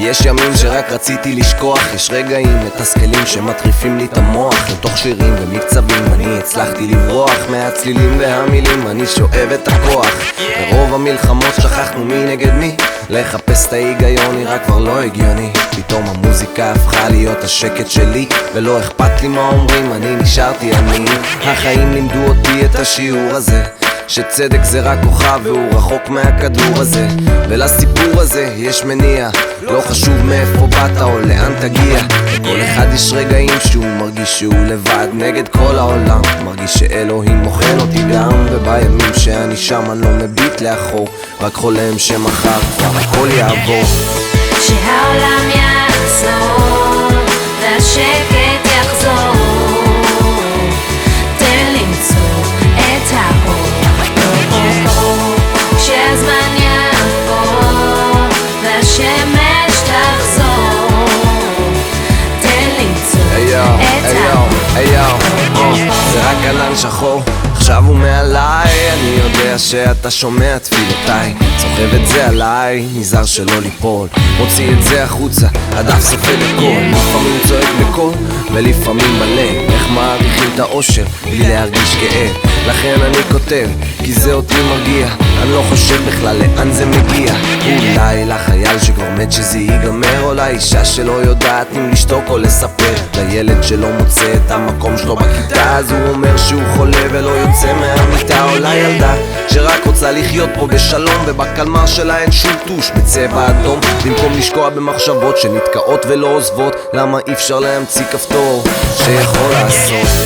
יש ימים שרק רציתי לשכוח יש רגעים מתסכלים שמטריפים לי את המוח לתוך שירים ומקצבים אני הצלחתי לברוח מהצלילים והמילים אני שואב את הכוח. ברוב המלחמות שכחנו מי נגד מי לחפש את ההיגיון נראה כבר לא הגיוני. פתאום המוזיקה הפכה להיות השקט שלי ולא אכפת לי מה אומרים אני נשארתי אני החיים לימדו אותי את השיעור הזה שצדק זה רק כוכב והוא רחוק מהכדור הזה. ולסיפור הזה יש מניע. לא חשוב מאיפה באת או לאן תגיע. לכל אחד יש רגעים שהוא מרגיש שהוא לבד נגד כל העולם. מרגיש שאלוהים מוכן אותי גם ובימים שאני שם אני לא מביט לאחור. רק חולם שמחר כבר הכל יעבור. שהעולם יעזור והשקט ענן שחור עכשיו הוא מעליי, אני יודע שאתה שומע תפילותיי. סוחב את זה עליי, נזהר שלא ליפול. מוציא את זה החוצה, הדף סופג הכל. לפעמים צועק בקול, ולפעמים בלב. איך מעריכים את האושר, בלי להרגיש כאב לכן אני כותב, כי זה אותי מרגיע. אני לא חושב בכלל לאן זה מגיע. אולי לחייל שכבר מת שזה ייגמר או לאישה שלא יודעת אם לשתוק או לספר. לילד שלא מוצא את המקום שלו בכיתה אז הוא אומר שהוא חולה ולא יוצא מהמיטה. או לילדה שרק רוצה לחיות פה בשלום ובקלמר שלה אין שום טוש בצבע אדום. במקום לשקוע במחשבות שנתקעות ולא עוזבות למה אי אפשר להמציא כפתור שיכול לעשות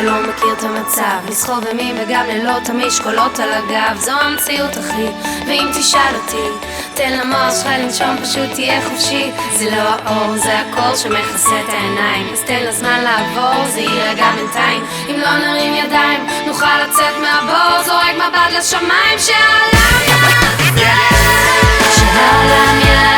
שלא מכיר את המצב. לסחוב במי וגם לילות המשקולות על הגב. זו המציאות אחי, ואם תשאל אותי תן למוח שלך לנשום פשוט תהיה חופשי. זה לא האור, זה הקור שמכסה את העיניים. אז תן לזמן לעבור, זה יירגע בינתיים. אם לא נרים ידיים, נוכל לצאת מהבור. זורק מבט לשמיים שהעולם יעשה. שהעולם יעשה.